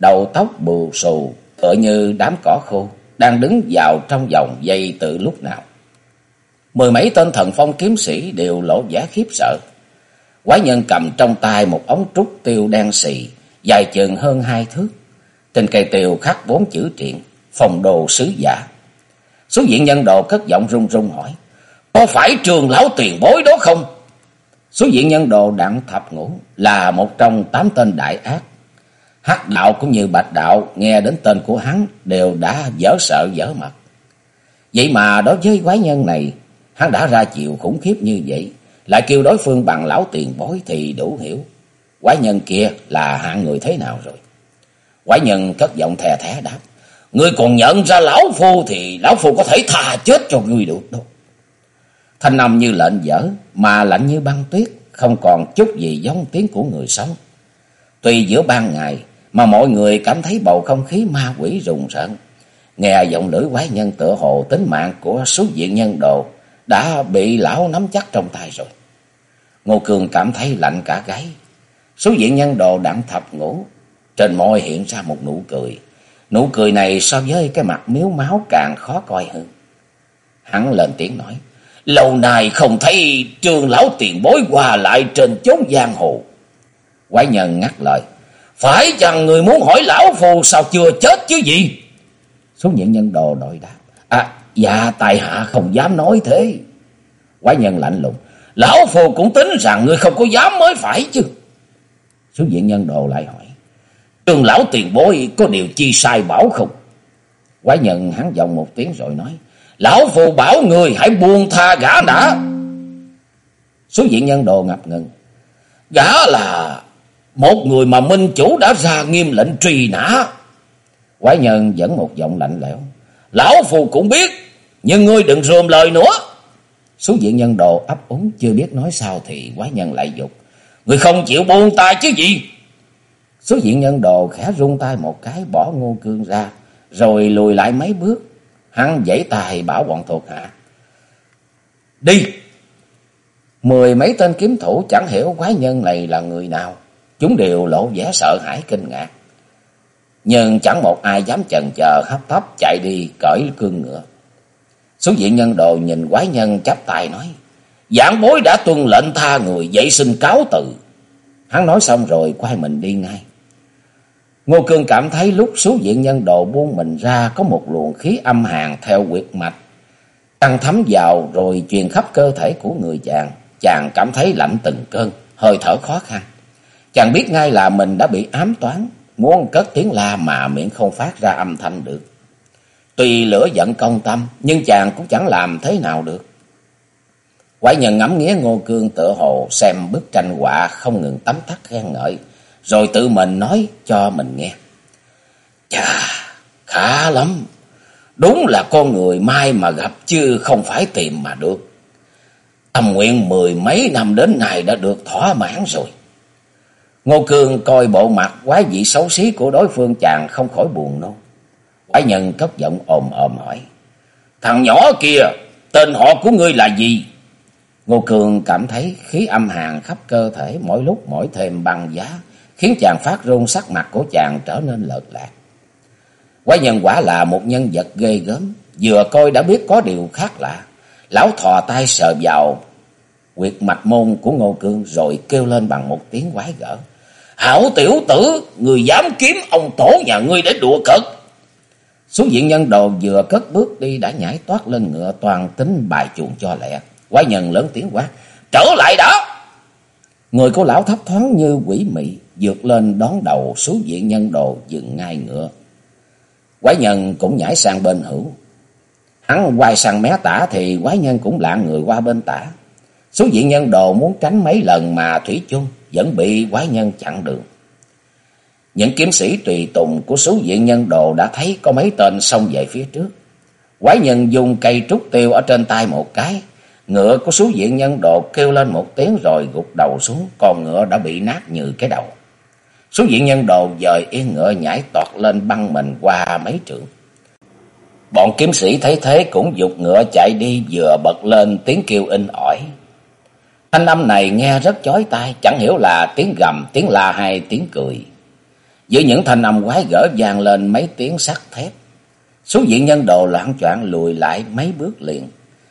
Đầu tóc bù xù tựa như đám cỏ khô đang đứng vào trong vòng dây từ lúc nào. Mười mấy tên thần phong kiếm sĩ đều lộ vẻ khiếp sợ. Quái nhân cầm trong tay một ống trúc tiêu đen xì, dài chừng hơn hai thước. Trên cây tiêu khắc bốn chữ triện, phòng đồ sứ giả. Số diện nhân đồ cất giọng run run hỏi, có phải trường lão tiền bối đó không? Số diện nhân đồ đặng thập ngũ là một trong tám tên đại ác Hắc đạo cũng như bạch đạo nghe đến tên của hắn đều đã dở sợ dở mặt. Vậy mà đối với quái nhân này, hắn đã ra chịu khủng khiếp như vậy, lại kêu đối phương bằng lão tiền bối thì đủ hiểu. Quái nhân kia là hạng người thế nào rồi? Quái nhân cất giọng thè thé đáp. Ngươi còn nhận ra lão phu thì lão phu có thể tha chết cho ngươi được đâu. Thanh âm như lệnh dở mà lạnh như băng tuyết, không còn chút gì giống tiếng của người sống. Tuy giữa ban ngày mà mọi người cảm thấy bầu không khí ma quỷ rùng rợn. Nghe giọng lưỡi quái nhân tựa hồ tính mạng của số diện nhân đồ đã bị lão nắm chắc trong tay rồi. Ngô Cường cảm thấy lạnh cả gáy. Số diện nhân đồ đặng thập ngủ, trên môi hiện ra một nụ cười. Nụ cười này so với cái mặt miếu máu càng khó coi hơn. Hắn lên tiếng nói, lâu nay không thấy trường lão tiền bối qua lại trên chốn giang hồ. Quái nhân ngắt lời, phải chăng người muốn hỏi lão phù sao chưa chết chứ gì? Số những nhân đồ đội đáp. À, dạ tài hạ không dám nói thế. Quái nhân lạnh lùng. Lão phù cũng tính rằng người không có dám mới phải chứ. Số diện nhân đồ lại hỏi. Trường lão tiền bối có điều chi sai bảo không? Quái nhân hắn giọng một tiếng rồi nói. Lão phù bảo người hãy buông tha gã đã. Số diện nhân đồ ngập ngừng. Gã là một người mà minh chủ đã ra nghiêm lệnh truy nã. Quái nhân vẫn một giọng lạnh lẽo. Lão phù cũng biết, nhưng ngươi đừng rườm lời nữa. Số diện nhân đồ ấp úng chưa biết nói sao thì quái nhân lại dục. Người không chịu buông tay chứ gì. Số diện nhân đồ khẽ rung tay một cái bỏ ngô cương ra. Rồi lùi lại mấy bước. Hắn dãy tay bảo bọn thuộc hạ. Đi! Mười mấy tên kiếm thủ chẳng hiểu quái nhân này là người nào. Chúng đều lộ vẻ sợ hãi kinh ngạc. Nhưng chẳng một ai dám chần chờ hấp tấp chạy đi cởi cương ngựa. Số diện nhân đồ nhìn quái nhân chắp tay nói. Giảng bối đã tuân lệnh tha người, dậy xin cáo từ. Hắn nói xong rồi quay mình đi ngay. Ngô Cương cảm thấy lúc số diện nhân đồ buông mình ra có một luồng khí âm hàn theo quyệt mạch. Tăng thấm vào rồi truyền khắp cơ thể của người chàng. Chàng cảm thấy lạnh từng cơn, hơi thở khó khăn. Chàng biết ngay là mình đã bị ám toán, muốn cất tiếng la mà miệng không phát ra âm thanh được. Tuy lửa giận công tâm, nhưng chàng cũng chẳng làm thế nào được. Quái nhân ngắm nghía Ngô Cương tựa hồ xem bức tranh họa không ngừng tấm tắc khen ngợi, rồi tự mình nói cho mình nghe. Chà, khá lắm. Đúng là con người mai mà gặp chứ không phải tìm mà được. Tâm nguyện mười mấy năm đến nay đã được thỏa mãn rồi. Ngô Cương coi bộ mặt quái dị xấu xí của đối phương chàng không khỏi buồn nôn. Quái nhân cất giọng ồm ồm hỏi. Thằng nhỏ kia, tên họ của ngươi là gì? Ngô Cường cảm thấy khí âm hàn khắp cơ thể mỗi lúc mỗi thêm băng giá, khiến chàng phát run sắc mặt của chàng trở nên lợt lạc. Quái nhân quả là một nhân vật ghê gớm, vừa coi đã biết có điều khác lạ. Lão thò tay sờ vào quyệt mạch môn của Ngô Cương rồi kêu lên bằng một tiếng quái gở. Hảo tiểu tử, người dám kiếm ông tổ nhà ngươi để đùa cợt. Xuống diện nhân đồ vừa cất bước đi đã nhảy toát lên ngựa toàn tính bài chuộng cho lẹ. Quái nhân lớn tiếng quát, trở lại đó. Người của lão thấp thoáng như quỷ mị, vượt lên đón đầu số diện nhân đồ dừng ngay ngựa. Quái nhân cũng nhảy sang bên hữu. Hắn quay sang mé tả thì quái nhân cũng lạng người qua bên tả. Số diện nhân đồ muốn tránh mấy lần mà Thủy chung vẫn bị quái nhân chặn đường. Những kiếm sĩ tùy tùng của số diện nhân đồ đã thấy có mấy tên xông về phía trước. Quái nhân dùng cây trúc tiêu ở trên tay một cái. Ngựa của số diện nhân đồ kêu lên một tiếng rồi gục đầu xuống, còn ngựa đã bị nát như cái đầu. Số diện nhân đồ dời yên ngựa nhảy tọt lên băng mình qua mấy trượng. Bọn kiếm sĩ thấy thế cũng dục ngựa chạy đi vừa bật lên tiếng kêu in ỏi. Thanh âm này nghe rất chói tai, chẳng hiểu là tiếng gầm, tiếng la hay tiếng cười. Giữa những thanh âm quái gở vang lên mấy tiếng sắt thép. Số diện nhân đồ loạn choạng lùi lại mấy bước liền.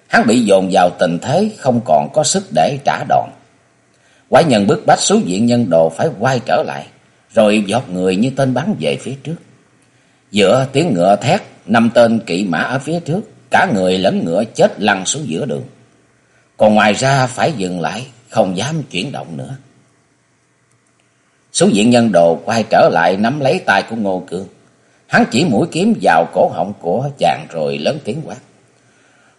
Hắn bị dồn vào tình thế không còn có sức để trả đòn. Quái nhân bức bách số diện nhân đồ phải quay trở lại, rồi dọc người như tên bắn về phía trước. Giữa tiếng ngựa thét, năm tên kỵ mã ở phía trước, cả người lẫn ngựa chết lăn xuống giữa đường. Còn ngoài ra phải dừng lại, không dám chuyển động nữa. Số diện nhân đồ quay trở lại nắm lấy tay của Ngô Cương. Hắn chỉ mũi kiếm vào cổ họng của chàng rồi lớn tiếng quát.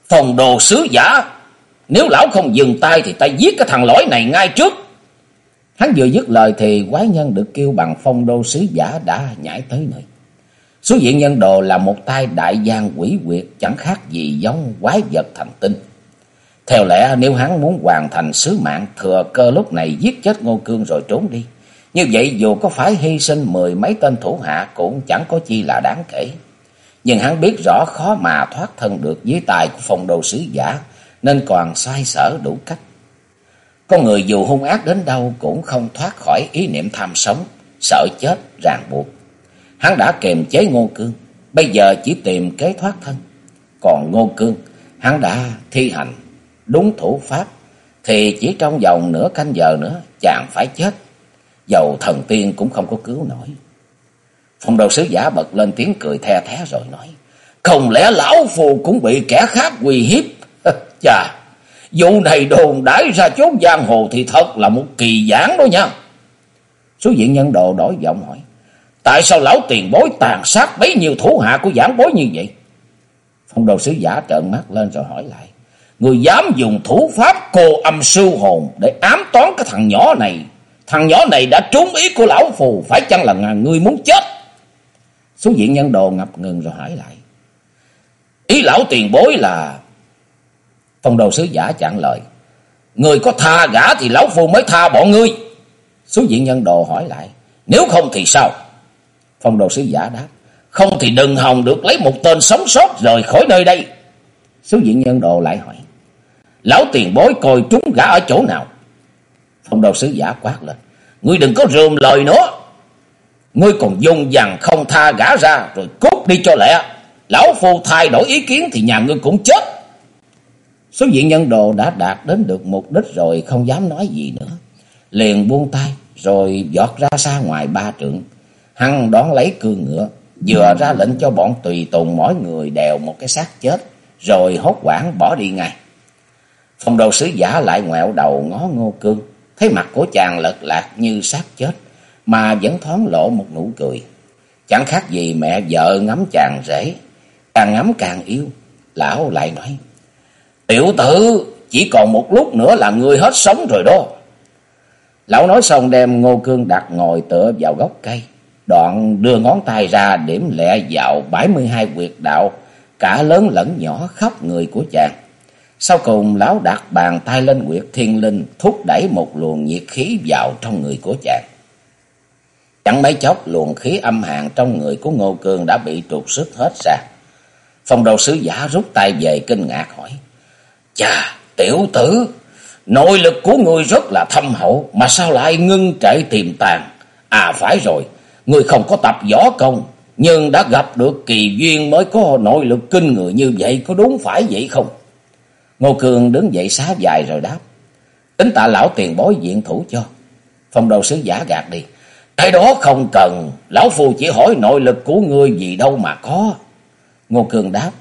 Phòng đồ sứ giả, nếu lão không dừng tay thì ta giết cái thằng lõi này ngay trước. Hắn vừa dứt lời thì quái nhân được kêu bằng phong đô sứ giả đã nhảy tới nơi. Số diện nhân đồ là một tay đại gian quỷ quyệt, chẳng khác gì giống quái vật thành tinh. Theo lẽ, nếu hắn muốn hoàn thành sứ mạng, thừa cơ lúc này giết chết Ngô Cương rồi trốn đi. Như vậy, dù có phải hy sinh mười mấy tên thủ hạ cũng chẳng có chi là đáng kể. Nhưng hắn biết rõ khó mà thoát thân được dưới tài của phong đồ sứ giả, nên còn xoay sở đủ cách. Con người dù hung ác đến đâu cũng không thoát khỏi ý niệm tham sống, sợ chết, ràng buộc. Hắn đã kiềm chế Ngô Cương, bây giờ chỉ tìm kế thoát thân. Còn Ngô Cương, hắn đã thi hành đúng thủ pháp, thì chỉ trong vòng nửa canh giờ nữa chàng phải chết. Dầu thần tiên cũng không có cứu nổi. Phong đầu sứ giả bật lên tiếng cười the thé rồi nói. Không lẽ lão phù cũng bị kẻ khác quỳ hiếp? Chà, vụ này đồn đãi ra chốn giang hồ thì thật là một kỳ giảng đó nha. Số diện nhân đồ đổi giọng hỏi. Tại sao lão tiền bối tàn sát bấy nhiêu thủ hạ của giảng bối như vậy? Phong đồ sứ giả trợn mắt lên rồi hỏi lại. Người dám dùng thủ pháp cô âm sư hồn để ám toán cái thằng nhỏ này. Thằng nhỏ này đã trúng ý của lão phù. Phải chăng là người muốn chết? Số diện nhân đồ ngập ngừng rồi hỏi lại. Ý lão tiền bối là... Phong đồ sứ giả chặn lời. Người có tha gã thì lão phu mới tha bọn ngươi. Số diện nhân đồ hỏi lại. Nếu không thì sao? Phong đồ sứ giả đáp. Không thì đừng hòng được lấy một tên sống sót rời khỏi nơi đây. Số diện nhân đồ lại hỏi. Lão tiền bối coi trúng gã ở chỗ nào? Phong đồ sứ giả quát lên. Ngươi đừng có rườm lời nữa. Ngươi còn dùng dằn không tha gã ra, rồi cút đi cho lẹ. Lão phu thay đổi ý kiến thì nhà ngươi cũng chết. Số diện nhân đồ đã đạt đến được mục đích rồi không dám nói gì nữa. Liền buông tay, rồi giọt ra xa ngoài ba trượng. Hăng đón lấy cương ngựa. Vừa ra lệnh cho bọn tùy tùng mỗi người đèo một cái xác chết. Rồi hốt quảng bỏ đi ngay. Phong đầu sứ giả lại ngoẹo đầu ngó ngô cương. Thấy mặt của chàng lật lạc như xác chết. Mà vẫn thoáng lộ một nụ cười. Chẳng khác gì mẹ vợ ngắm chàng rể. Càng ngắm càng yêu. Lão lại nói. Tiểu tử, chỉ còn một lúc nữa là ngươi hết sống rồi đó. Lão nói xong đem Ngô Cương đặt ngồi tựa vào gốc cây. Đoạn đưa ngón tay ra điểm lẹ vào bảy mươi hai quyệt đạo, cả lớn lẫn nhỏ khắp người của chàng. Sau cùng lão đặt bàn tay lên quyệt thiên linh, thúc đẩy một luồng nhiệt khí vào trong người của chàng. Chẳng mấy chốc luồng khí âm hàn trong người của Ngô Cương đã bị trục xuất hết ra. Phong đầu sứ giả rút tay về kinh ngạc hỏi. Chà, tiểu tử, nội lực của ngươi rất là thâm hậu, mà sao lại ngưng trệ tiềm tàng? À phải rồi, ngươi không có tập võ công, nhưng đã gặp được kỳ duyên mới có nội lực kinh người như vậy, có đúng phải vậy không? Ngô Cường đứng dậy xá dài rồi đáp. Tính tạ lão tiền bối diện thủ cho. Phong đầu sứ giả gạt đi. Cái đó không cần, lão phu chỉ hỏi nội lực của ngươi gì đâu mà có. Ngô Cường đáp.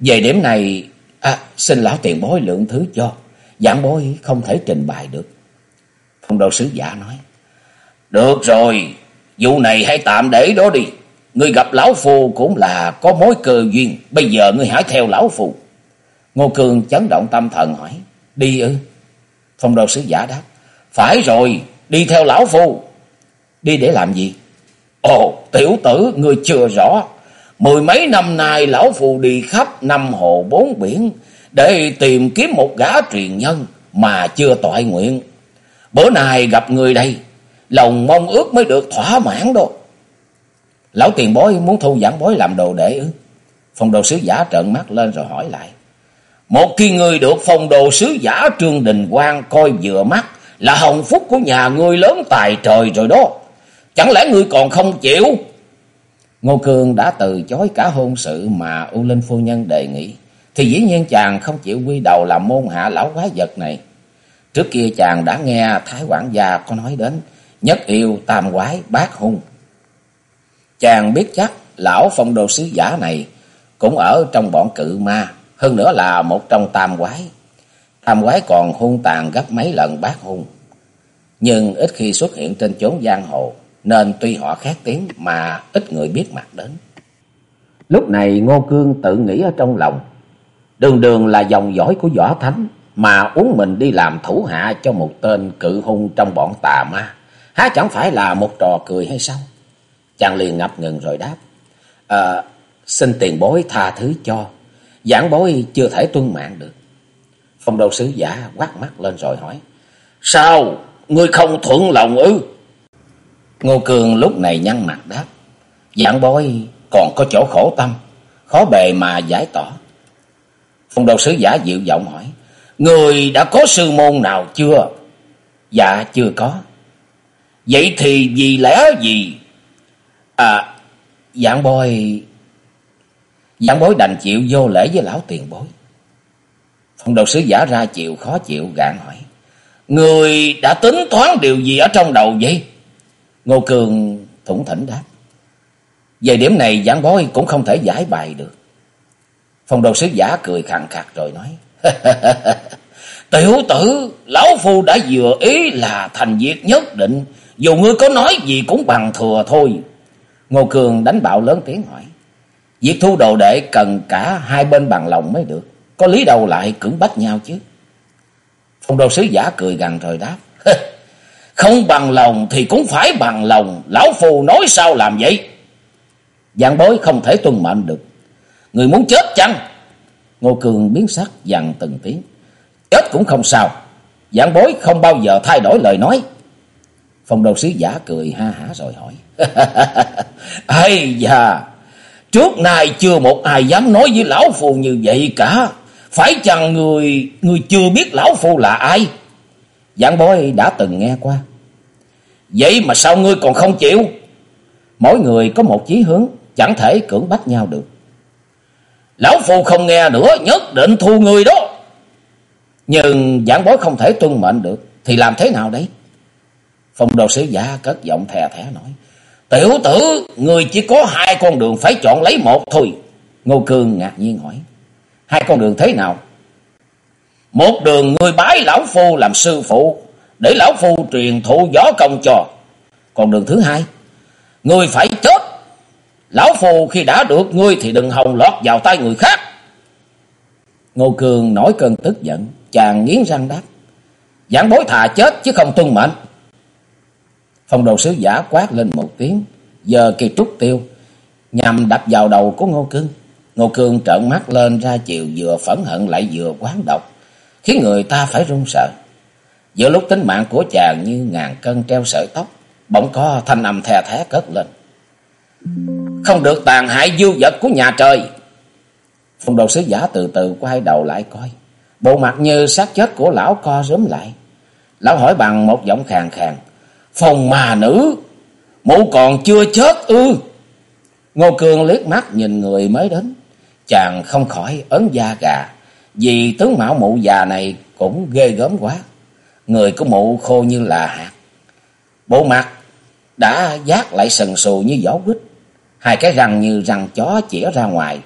Về điểm này À, xin lão tiền bối lượng thứ cho. Giảng bối không thể trình bày được. Phong đô sứ giả nói. Được rồi, vụ này hãy tạm để đó đi. Ngươi gặp lão phù cũng là có mối cơ duyên. Bây giờ ngươi hãy theo lão phù. Ngô Cường chấn động tâm thần hỏi. Đi ư? Phong đô sứ giả đáp. Phải rồi, đi theo lão phù. Đi để làm gì? Ồ, tiểu tử, ngươi chưa rõ. Mười mấy năm nay lão phù đi khắp năm hồ bốn biển để tìm kiếm một gã truyền nhân mà chưa tội nguyện. Bữa nay gặp người đây, lòng mong ước mới được thỏa mãn đâu. Lão tiền bối muốn thu giảng bối làm đồ đệ ư? Phong đồ sứ giả trợn mắt lên rồi hỏi lại. Một khi người được phong đồ sứ giả Trương Đình Quang coi vừa mắt là hồng phúc của nhà ngươi lớn tài trời rồi đó. Chẳng lẽ ngươi còn không chịu? Ngô Cương đã từ chối cả hôn sự mà U Linh Phu Nhân đề nghị, thì dĩ nhiên chàng không chịu quy đầu làm môn hạ lão quái vật này. Trước kia chàng đã nghe Thái quản gia có nói đến nhất yêu tam quái bát hung. Chàng biết chắc lão phong đồ sứ giả này cũng ở trong bọn cự ma, hơn nữa là một trong tam quái. Tam quái còn hung tàn gấp mấy lần bát hung, nhưng ít khi xuất hiện trên chốn giang hồ nên tuy họ khác tiếng mà ít người biết mặt đến. Lúc này Ngô Cương tự nghĩ ở trong lòng, đường đường là dòng dõi của võ thánh, mà uống mình đi làm thủ hạ cho một tên cự hung trong bọn tà ma, há chẳng phải là một trò cười hay sao? Chàng liền ngập ngừng rồi đáp, à, xin tiền bối tha thứ cho, giảng bối chưa thể tuân mạng được. Phong đầu sứ giả quát mắt lên rồi hỏi, sao, ngươi không thuận lòng ư? Ngô Cường lúc này nhăn mặt đáp. Dạng bối còn có chỗ khổ tâm, khó bề mà giải tỏ. Phong đầu sứ giả dịu giọng hỏi. Người đã có sư môn nào chưa? Dạ chưa có. Vậy thì vì lẽ gì? À, dạng bối... Dạng bối đành chịu vô lễ với lão tiền bối. Phong đầu sứ giả ra chịu khó chịu gạn hỏi. Người đã tính toán điều gì ở trong đầu vậy? Ngô Cường thủng thỉnh đáp. Về điểm này giảng bói cũng không thể giải bài được. Phong đồ sứ giả cười khàn khạc rồi nói. Tiểu tử, lão phu đã vừa ý là thành việc nhất định. Dù ngươi có nói gì cũng bằng thừa thôi. Ngô Cường đánh bạo lớn tiếng hỏi. Việc thu đồ đệ cần cả hai bên bằng lòng mới được. Có lý đâu lại cưỡng bách nhau chứ. Phong đồ sứ giả cười gằn rồi đáp. Không bằng lòng thì cũng phải bằng lòng. Lão phù nói sao làm vậy? Giảng bối không thể tuân mệnh được. Người muốn chết chăng? Ngô Cường biến sắc dặn từng tiếng. Chết cũng không sao. Giảng bối không bao giờ thay đổi lời nói. Phong đầu sứ giả cười ha hả rồi hỏi. Ây da, trước nay chưa một ai dám nói với lão phù như vậy cả. Phải chăng người người chưa biết lão phù là ai? Giảng bối đã từng nghe qua. Vậy mà sao ngươi còn không chịu? Mỗi người có một chí hướng, chẳng thể cưỡng bắt nhau được. Lão phu không nghe nữa, nhất định thu người đó. Nhưng giảng bối không thể tuân mệnh được, thì làm thế nào đấy? Phong đồ sứ giả cất giọng thè thẻ nói. Tiểu tử, người chỉ có hai con đường phải chọn lấy một thôi. Ngô Cương ngạc nhiên hỏi. Hai con đường thế nào? Một đường ngươi bái lão phu làm sư phụ, để lão phu truyền thụ võ công cho. Còn đường thứ hai, ngươi phải chết. Lão phu khi đã được ngươi thì đừng hòng lọt vào tay người khác. Ngô Cường nổi cơn tức giận, chàng nghiến răng đáp. Giảng bối thà chết chứ không tuân mệnh. Phong đồ sứ giả quát lên một tiếng, giờ kỳ trúc tiêu, nhằm đập vào đầu của Ngô Cương. Ngô Cương trợn mắt lên ra chiều vừa phẫn hận lại vừa quán độc, khiến người ta phải run sợ. Giữa lúc tính mạng của chàng như ngàn cân treo sợi tóc, bỗng có thanh âm thè thé cất lên. Không được tàn hại dư vật của nhà trời. Phong đồ sứ giả từ từ quay đầu lại coi. Bộ mặt như xác chết của lão co rúm lại. Lão hỏi bằng một giọng khàn khàn. Phòng mà nữ, mụ còn chưa chết ư. Ngô Cường liếc mắt nhìn người mới đến. Chàng không khỏi ấn da gà. Vì tướng mạo mụ già này cũng ghê gớm quá. Người của mụ khô như là hạt. Bộ mặt đã giác lại sần sù như gió quýt. Hai cái răng như răng chó chĩa ra ngoài.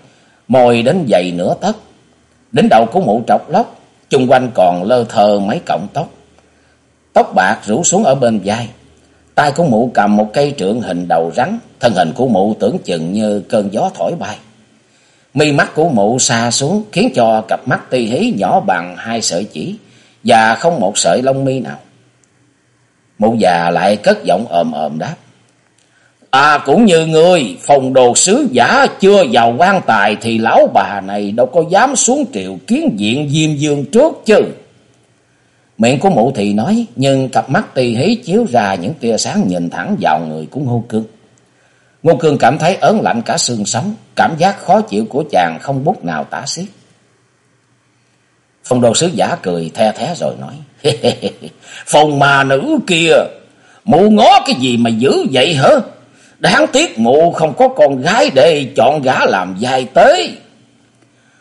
Môi đến dày nửa tấc. Đến đầu của mụ trọc lóc. chung quanh còn lơ thơ mấy cọng tóc. Tóc bạc rủ xuống ở bên vai. Tay của mụ cầm một cây trượng hình đầu rắn. Thân hình của mụ tưởng chừng như cơn gió thổi bay. Mi mắt của mụ xa xuống khiến cho cặp mắt ti hí nhỏ bằng hai sợi chỉ và không một sợi lông mi nào. Mụ già lại cất giọng ồm ồm đáp. À cũng như ngươi, phòng đồ sứ giả chưa vào quan tài thì lão bà này đâu có dám xuống triệu kiến diện Diêm Dương trước chứ. Miệng của mụ thì nói, nhưng cặp mắt tì hí chiếu ra những tia sáng nhìn thẳng vào người của Ngô Cương. Ngô Cương cảm thấy ớn lạnh cả xương sống, cảm giác khó chịu của chàng không bút nào tả xiết. Phong đồ sứ giả cười the thế rồi nói, Phong mà nữ kia, mụ ngó cái gì mà dữ vậy hả? Đáng tiếc mụ không có con gái để chọn gã làm giai tế.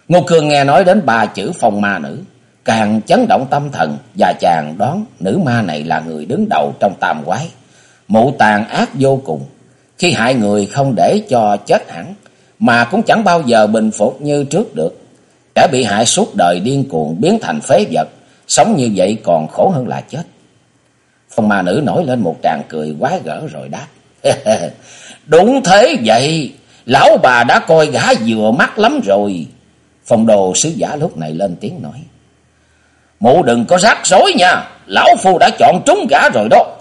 Ngô Cương nghe nói đến ba chữ phong ma nữ, càng chấn động tâm thần và chàng đoán nữ ma này là người đứng đầu trong tam quái. Mụ tàn ác vô cùng, khi hại người không để cho chết hẳn, mà cũng chẳng bao giờ bình phục như trước được. Kẻ bị hại suốt đời điên cuồng biến thành phế vật, sống như vậy còn khổ hơn là chết. Phong ma nữ nổi lên một tràng cười quá gỡ rồi đáp. Đúng thế vậy, lão bà đã coi gã vừa mắt lắm rồi. Phong đồ sứ giả lúc này lên tiếng nói. Mụ đừng có rắc rối nha, lão phu đã chọn trúng gã rồi đó.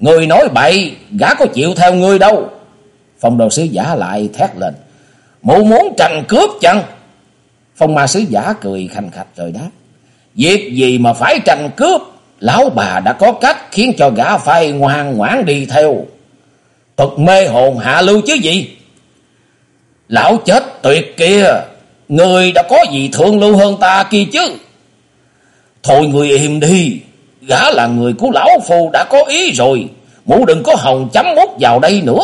Người nói bậy, gã có chịu theo ngươi đâu. Phong đồ sứ giả lại thét lên. Mụ muốn trần cướp chăng? Phong ma sứ giả cười khanh khạch rồi đáp. Việc gì mà phải trần cướp? Lão bà đã có cách khiến cho gã phải ngoan ngoãn đi theo. Thuật mê hồn hạ lưu chứ gì? Lão chết tuyệt kia, người đã có gì thương lưu hơn ta kia chứ? Thôi người im đi, gã là người của lão phu đã có ý rồi, mụ đừng có hồng chấm mút vào đây nữa.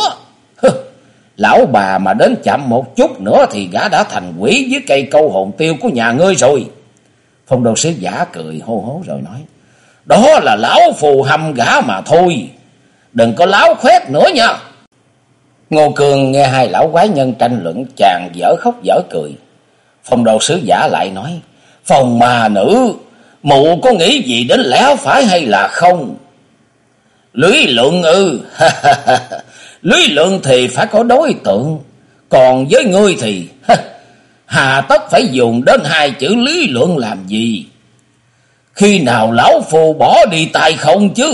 Lão bà mà đến chậm một chút nữa thì gã đã thành quỷ với cây câu hồn tiêu của nhà ngươi rồi. Phong đồ sứ giả cười hô hố rồi nói. Đó là lão phù hầm gã mà thôi. Đừng có láo khoét nữa nha. Ngô Cường nghe hai lão quái nhân tranh luận chàng dở khóc dở cười. Phong đồ sứ giả lại nói. Phòng mà nữ, mụ có nghĩ gì đến lẽ phải hay là không? Lưới lượng ư, lưới lượng thì phải có đối tượng. Còn với ngươi thì hà tất phải dùng đến hai chữ lý luận làm gì? Khi nào lão phù bỏ đi tài không chứ?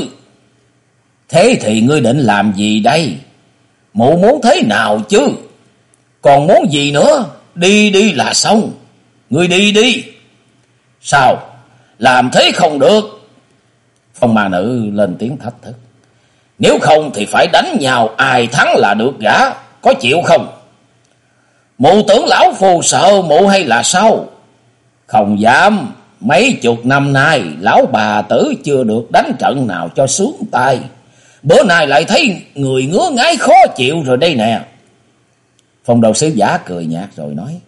Thế thì ngươi định làm gì đây? Mụ muốn thế nào chứ? Còn muốn gì nữa? Đi đi là xong. Ngươi đi đi. Sao? Làm thế không được. Phong ma nữ lên tiếng thách thức. Nếu không thì phải đánh nhau ai thắng là được gã. Có chịu không? Mụ tưởng lão phù sợ mụ hay là sao? Không dám. Mấy chục năm nay lão bà tử chưa được đánh trận nào cho sướng tay. Bữa nay lại thấy người ngứa ngái khó chịu rồi đây nè. Phong đầu sứ giả cười nhạt rồi nói.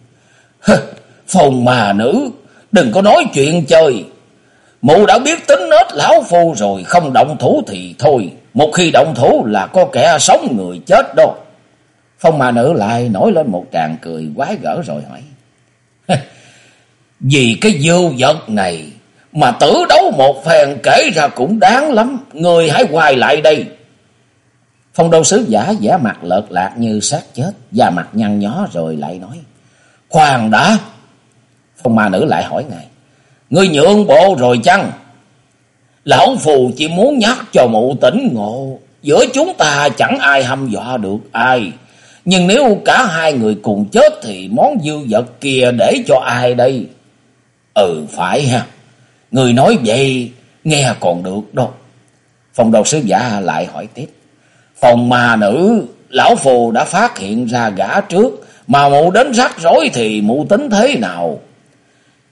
Phong mà nữ, đừng có nói chuyện chơi. Mụ đã biết tính nết lão phu rồi, không động thủ thì thôi. Một khi động thủ là có kẻ sống người chết đó. Phong mà nữ lại nổi lên một tràng cười quái gở rồi hỏi. Vì cái vô vật này mà tử đấu một phen kể ra cũng đáng lắm. Người hãy quay lại đây. Phong đô sứ giả giả mặt lợt lạc như xác chết. Da mặt nhăn nhó rồi lại nói. Khoan đã. Phong ma nữ lại hỏi ngài. Ngươi nhượng bộ rồi chăng? Lão phù chỉ muốn nhắc cho mụ tỉnh ngộ. Giữa chúng ta chẳng ai hăm dọa được ai. Nhưng nếu cả hai người cùng chết thì món dư vật kia để cho ai đây? Ừ phải ha. Người nói vậy nghe còn được đâu. Phòng đầu sứ giả lại hỏi tiếp. Phòng ma nữ, lão phù đã phát hiện ra gã trước. Mà mụ đến rắc rối thì mụ tính thế nào?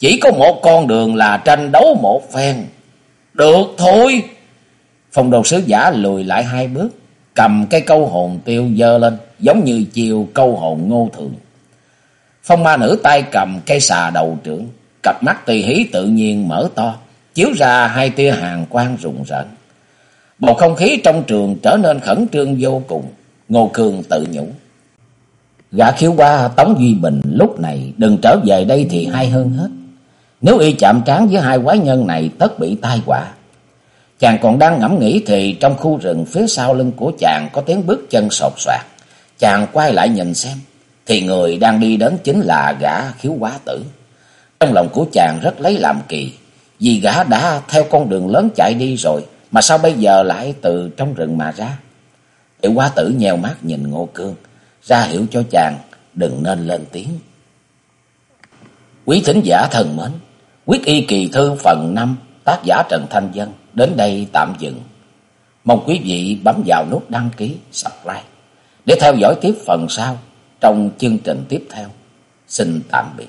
Chỉ có một con đường là tranh đấu một phen. Được thôi. phong đầu sứ giả lùi lại hai bước. Cầm cái câu hồn tiêu dơ lên. Giống như chiều câu hồn ngô thường. Phong ma nữ tay cầm cây xà đầu trưởng. Cặp mắt tùy hí tự nhiên mở to, chiếu ra hai tia hàng quang rùng rợn. Bầu không khí trong trường trở nên khẩn trương vô cùng. Ngô Cường tự nhủ. Gã khiếu qua Tống Duy Bình lúc này đừng trở về đây thì hay hơn hết. Nếu y chạm trán với hai quái nhân này tất bị tai họa. Chàng còn đang ngẫm nghĩ thì trong khu rừng phía sau lưng của chàng có tiếng bước chân sột soạt. Chàng quay lại nhìn xem, thì người đang đi đến chính là gã khiếu quá tử. Trong lòng của chàng rất lấy làm kỳ, vì gã đã theo con đường lớn chạy đi rồi, mà sao bây giờ lại từ trong rừng mà ra? Tiểu quá tử nheo mắt nhìn Ngô Cương, ra hiểu cho chàng đừng nên lên tiếng. Quý thính giả thần mến, quyết y kỳ thư phần 5 tác giả Trần Thanh Dân đến đây tạm dừng. Mong quý vị bấm vào nút đăng ký, subscribe để theo dõi tiếp phần sau trong chương trình tiếp theo. Xin tạm biệt.